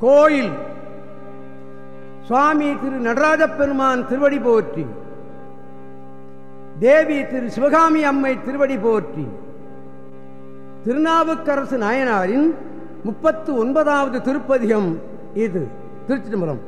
கோயில். சுவாமி திரு நடராஜ பெருமான் திருவடி போற்றி. தேவி திரு சிவகாமி அம்மை திருவடி போற்றி. திருநாவுக்கரசு நாயனாரின் முப்பத்து ஒன்பதாவது திருப்பதிகம் இது திருச்சிதம்பரம்.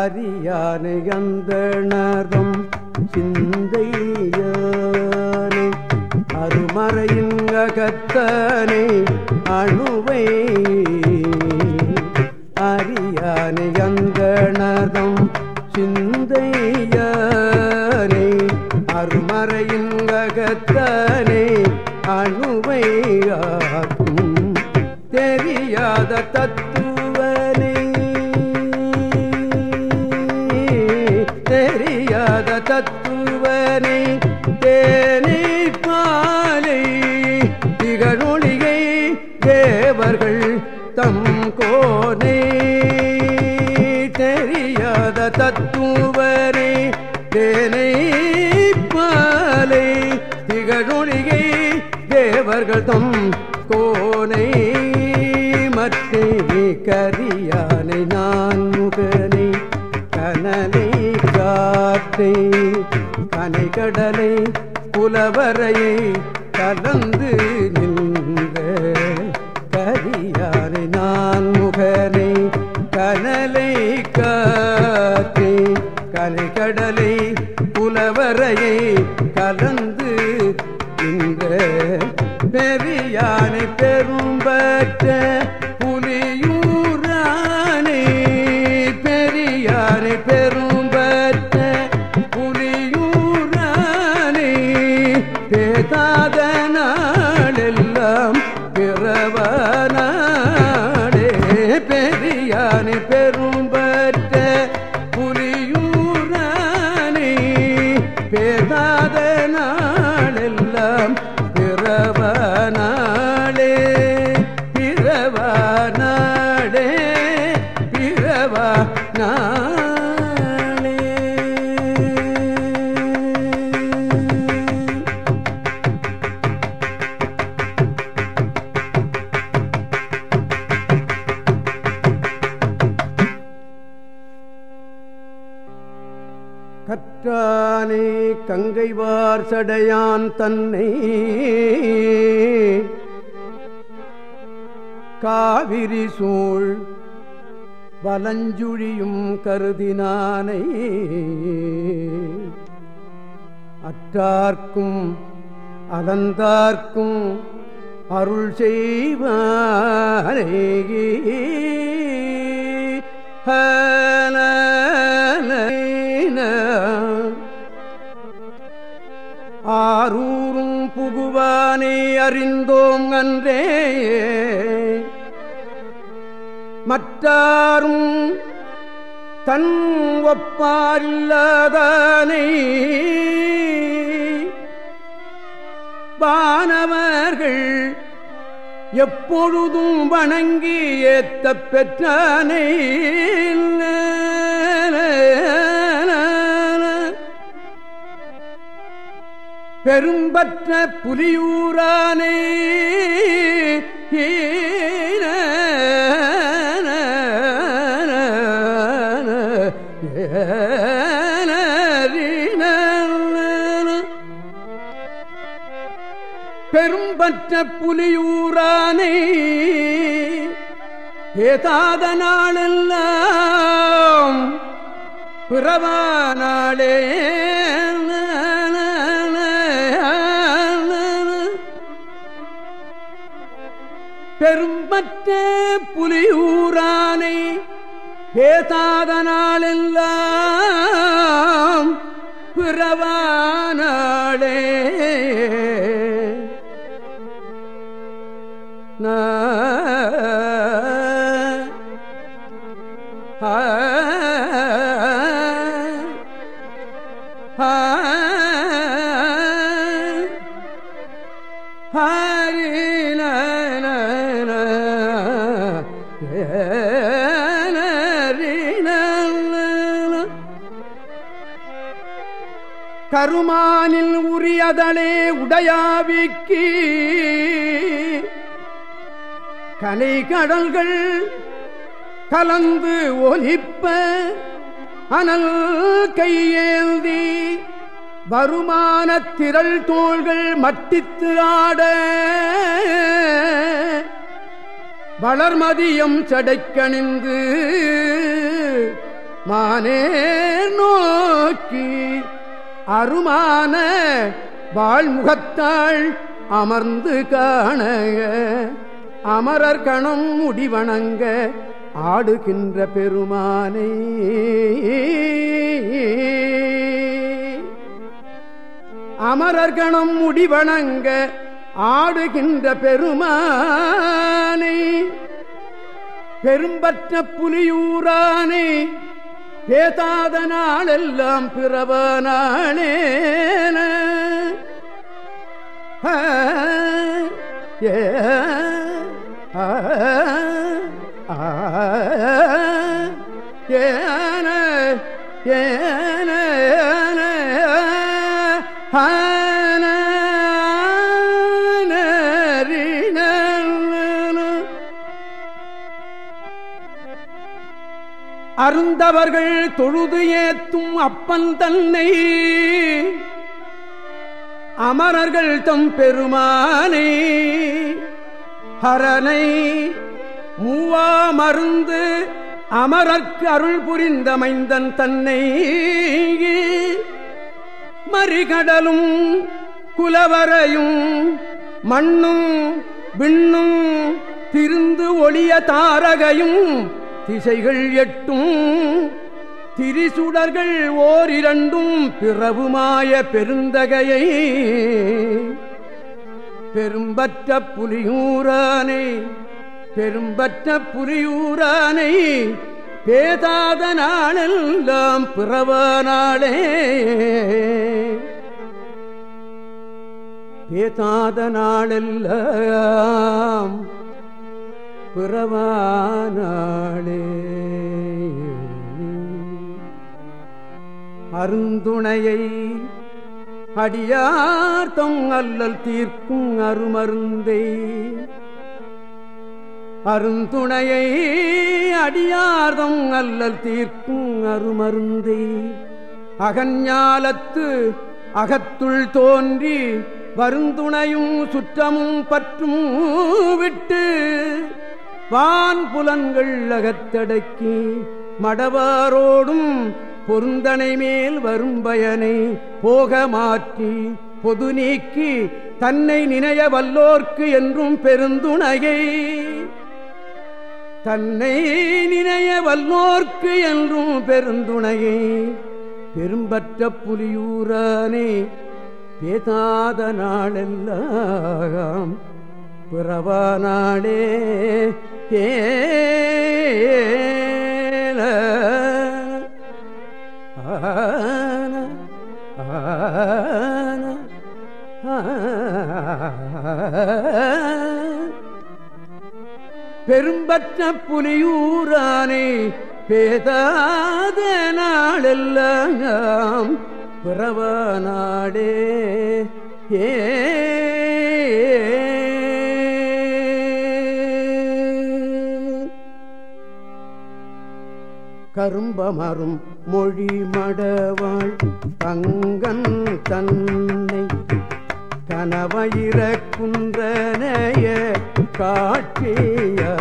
அரியானை அந்தணரும் சிந்தையானை அருமறையின் அகத்தனை அணுவை அறியானை அந்தணரும் சிந்தையானை அருமறையின் அகத்தனை அணுவை தெரியாத தத்துவனை தேவர்கள் கோனை மற்றே கரியானை நான் முகனை கனலை காற்றை கனை கடலை புலவரையை பெரியானை பெரும்பற்ற புலியூரானே பிறவனாடே பிறவா நாளே. கற்றானே கங்கைவார் சடையான் தன்னை காவிரி சூழ் வலஞ்சுழியும் கருதினானை. அற்றார்க்கும் அலந்தார்க்கும் அருள் செய்வானே. ஆரூரும் புகுவானே அறிந்தோம் அன்றே. மற்றாரும் தன் ஒப்பாரில்லாதானை? வானவர்கள் எப்பொழுதும் வணங்கி ஏத்த பெற்றானை? பெரும்பற்ற புலியூரானே? புகழ்பற்ற புலியூரானை. ஏதாத நாளெல்லாம் பிறவானாளே. பெரும்பற்ற புலியூரானை. பேதாத நாளெல்லாம் பிறவானாளே. கருமானில் உரியதலே உடையாவிக்கு கலை கடல்கள் கலந்து ஒலிப்ப அனல் கையேந்தி வருமான திரள் தோள்கள் மட்டித்து ஆட வளர்மதியம் சடைக்கணிந்து மானே நோக்கி அருமான வாழ்முகத்தாள் அமர்ந்து காண அமரர் கணம் முடிவணங்க ஆடுகின்ற பெருமானை. அமரர் கணம் முடிவணங்க ஆடுகின்ற பெருமானை. பெரும்பற்ற புலியூரானே பேதாத நாளெல்லாம் பிறவனானே. ஏ ஏன ஏன அருந்தவர்கள் தொழுது ஏத்தும் அப்பன் தன்னை அமரர்கள் தம் பெருமானே ஹரனை மூவா மருந்து அமரர்க்கு அருள் புரிந்த மைந்தன் தன்னை மறிகடலும் குலவரையும் மண்ணும் விண்ணும் திருந்து ஒளிய தாரகையும் திசைகள் எட்டும் திரிசுடர்கள் ஓரிரண்டும் பிறவுமாய பெருந்தகையை பெரும்பற்ற புலியூரானை பெரும்பற்ற புலியூரானை பேதாத நாளெல்லாம் பிறவ நாளே. பேதாத நாளெல்லாம் பிறவானாளே அருந்துணையை அடியார் தொங் அல்லல் தீர்க்கும் அருமருந்தை. அருந்துணையை அடியார்தம் அல்லல் தீர்க்கும் அருமருந்தை. அகஞ்ஞாலத்து அகத்துள் தோன்றி வருந்துணையும் சுற்றமும் பற்றும் விட்டு வான் புலன்கள் அகத்தடக்கி மடவாரோடும் பொருந்தனை மேல் வரும் பயனை போக மாற்றி பொது நீக்கி தன்னை நினைய வல்லோர்க்கு என்றும் பெருந்துணையை தன்னை நினைய வல்லோர்க்கு என்றும் பெருந்துணையை பெரும்பற்ற புலியூரானே பேதாத நாளெல்லாம் பிறவா நாளே ஏல பெரும்பற்ற புலியூரானே பேதாத நாளெல்லாம் பிறவ நாடே ஏ. கரும்பமரும் மொழிமடவாள் தங்கன் தன்னை கனவயிர குன்றனைய காட்சியாரை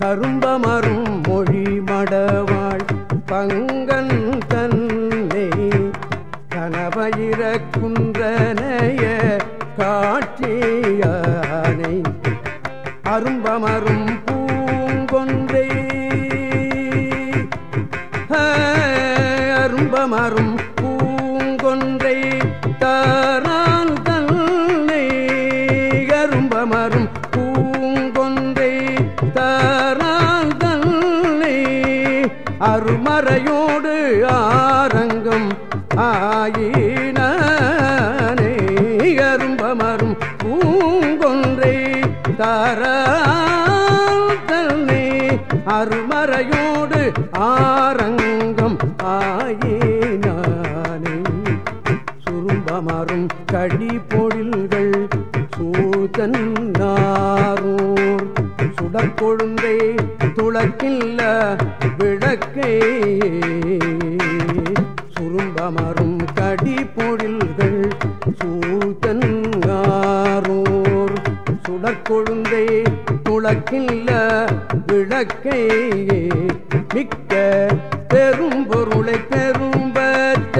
கரும்பமரும் மொழிமடவாள் பங்கன் தன்னை கனவயிர குன்றனைய காட்சியானை அரும்பமரும் தர தன்னை அருமறையோடு ஆரங்கம் ஆயினானே சுரும்பமரும் கடி பொழில்கள் சூதன்னாரூர் சுடற்கொழுந்தை துளக்கில்ல விளக்கை. சுரும்பமரும் சுடற்கொழுந்தை துளக்கில்ல விளக்கை மிக்க பெரும் பொருளை பெரும்பற்ற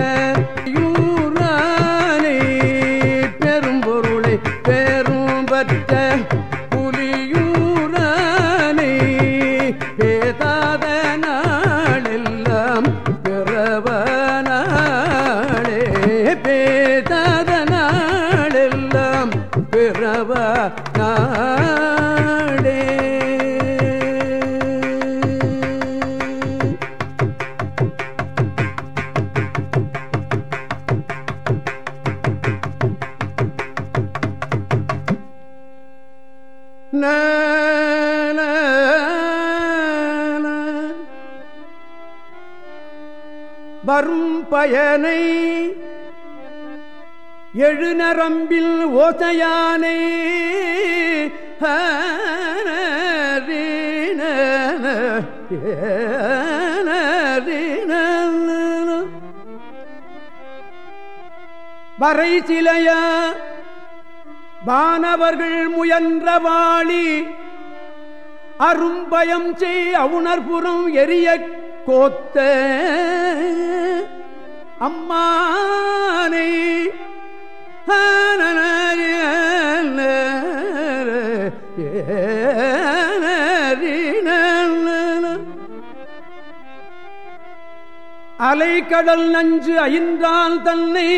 பயனை எழுநரம்பில் ஓசையானை வரை சிலைய வானவர்கள் முயன்ற வாழி அரும்பயம் செய் அவுணர்புறம் எரிய கோத்த. அம்மானை அலைக்கடல் நஞ்சு அயின்றால் தன்னை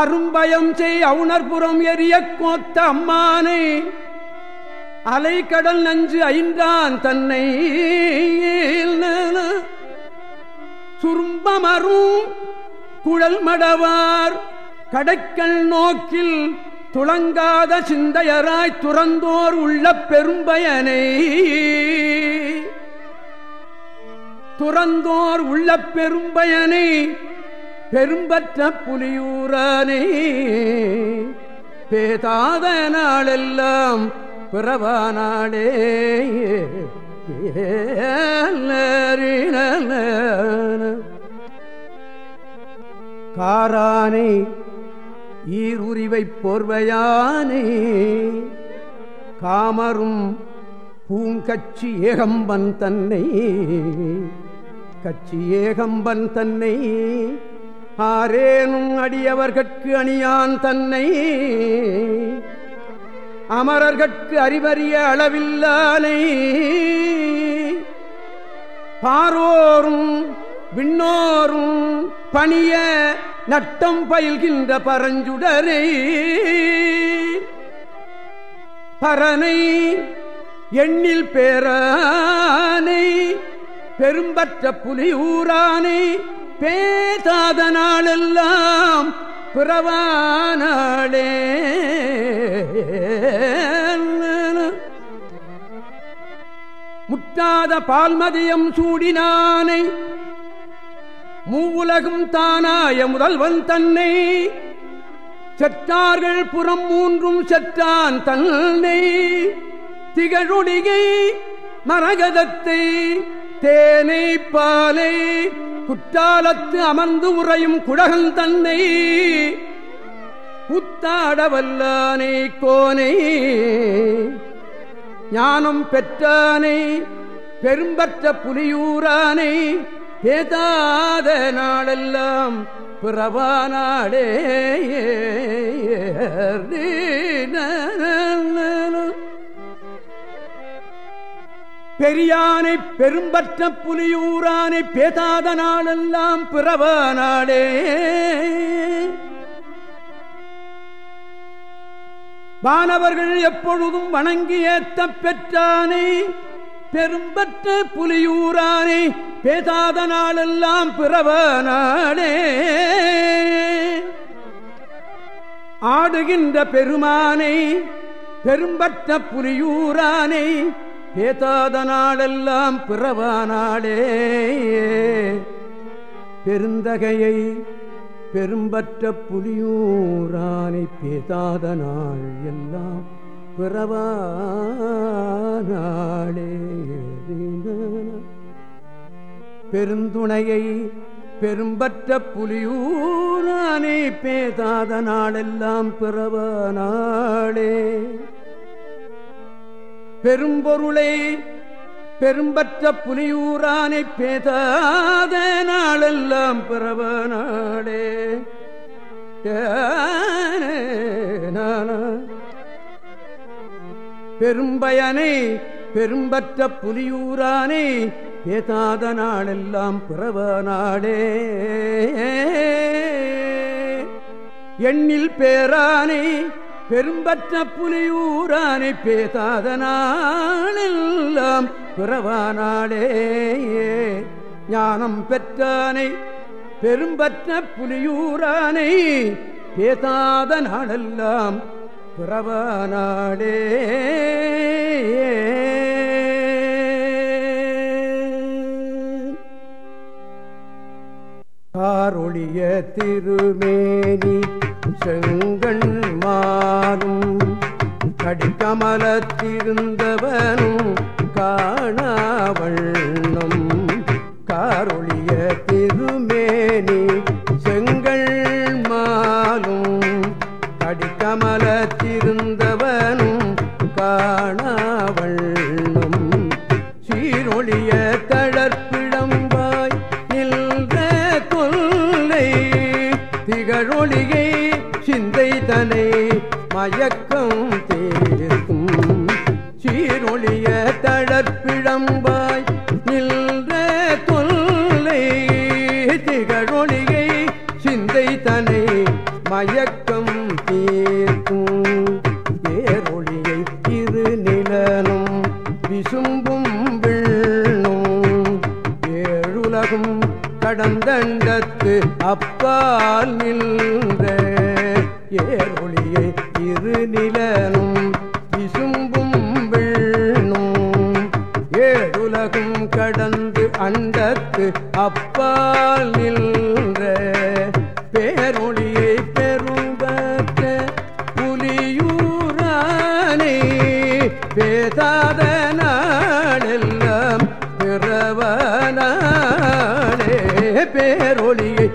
அரும்பயம் செய் அவுணர்புறம் எரிய கோத்த அம்மானை. அலைக்கடல் நஞ்சு ஐந்தான் தன்னை சுரும்பமரும் குழல் மடவார் கடைக்கல் நோக்கில் துளங்காத சிந்தையராய் துறந்தோர் உள்ள பெரும்பயனை. துறந்தோர் உள்ள பெரும்பயனை பெரும்பற்ற புலியூரானே. பேதாத நாளெல்லாம் பிறவானாளே காரானை ஈருரிவை போர்வையானே காமரும் பூங்கச்சி ஏகம்பன் தன்னை கச்சி ஏகம்பன் தன்னை ஆரேனும் அடியவர்கட்கு அணியான் தன்னை அமரர்கட்கு அறிவறிய அளவில்லானை பாரோரும் விண்ணோரும் பணிய நட்டம் பயில்கின்ற பரஞ்சுடரை. பரனை எண்ணில் பேரானை பெரும்பற்ற புலியூரானை பேதாத நாளெல்லாம் பிறவானாளே. முட்டாத பால்மதியம் சூடினானை மூவுலகும் தானாய முதல்வன் தன்னை. செற்றார்கள் புறம் மூன்றும் செற்றான் தன்னை. திகழொடிகை மரகதத்தை தேனை பாலை குற்றாலத்து அமர்ந்து உறையும் குடகன் தன்னை புத்தாடவல்லானை கோனை. ஞானம் பெற்றானை பெரும்பற்ற புலியூரானை பேதாத நாளெல்லாம் பிறவானாடே பெரியானை பெரும்பற்ற புலியூரானை பேதாத நாளெல்லாம் பிறவ நாளே. வானவர்கள் எப்பொழுதும் வணங்கி ஏத்த பெற்றானை பெரும்பற்ற புலியூரானை பேசாத நாளெல்லாம் பிறவ நாளே. ஆடுகின்ற பெருமானை பெரும்பற்ற புலியூரானை பேதாத நாடெல்லாம் பிறவானாளே. பெருந்தகையை பெரும்பற்ற புலியூரானை பேதாத நாள் எல்லாம் பிறவானாளே. பெருந்துணையை பெரும்பற்ற புலியூரானை பேதாத நாளெல்லாம் பிறவானாளே. பெரும்பொருளை பெரும்பற்ற புலியூரானை பேதாத நாளெல்லாம் பிறவ நாடே பெரும்பயனை பெரும்பற்ற புலியூரானை பேதாத நாளெல்லாம் பிறவ நாடே எண்ணில் பேரானை பெரும்பற்ற புலியூரானை பேசாத நாளெல்லாம் பிறவானாளே ஞானம் பெற்றானை பெரும்பற்ற புலியூரானை பேசாத நாளெல்லாம் பிறவானாளே காரொழிய திருமேனி செங்கண் மாறும். கடிக்கமலத்திருந்தவனும் காணாவண்ணம். காரொளிய திருமேனி செங்கல் மாலும். கடிக்கமலத்திருந்தவனும் காணாவண்ணம். மயக்கம் தேர்க்கும். சீரொழிய தளர்ப்பிழம்பாய் நின்ற தொல்லை திகழொழியை சிந்தை தனை மயக்கம் தீர்க்கும். ஏரொழியை திருநிலனும் விசும்பும் விண்ணும். ஏழுலகும் கடந்தண்டத்து அப்பால் நின்ற ஏரொழியை இருநிலனும் விசும்பும் வெண்ணும். ஏழுலகும் கடந்து அண்டத்து அப்பால் நின்ற பேரொழியை பெறும்பற்ற புலியூரானை பேசாத நாடெல்லாம் பிறவனானே பேரொழியை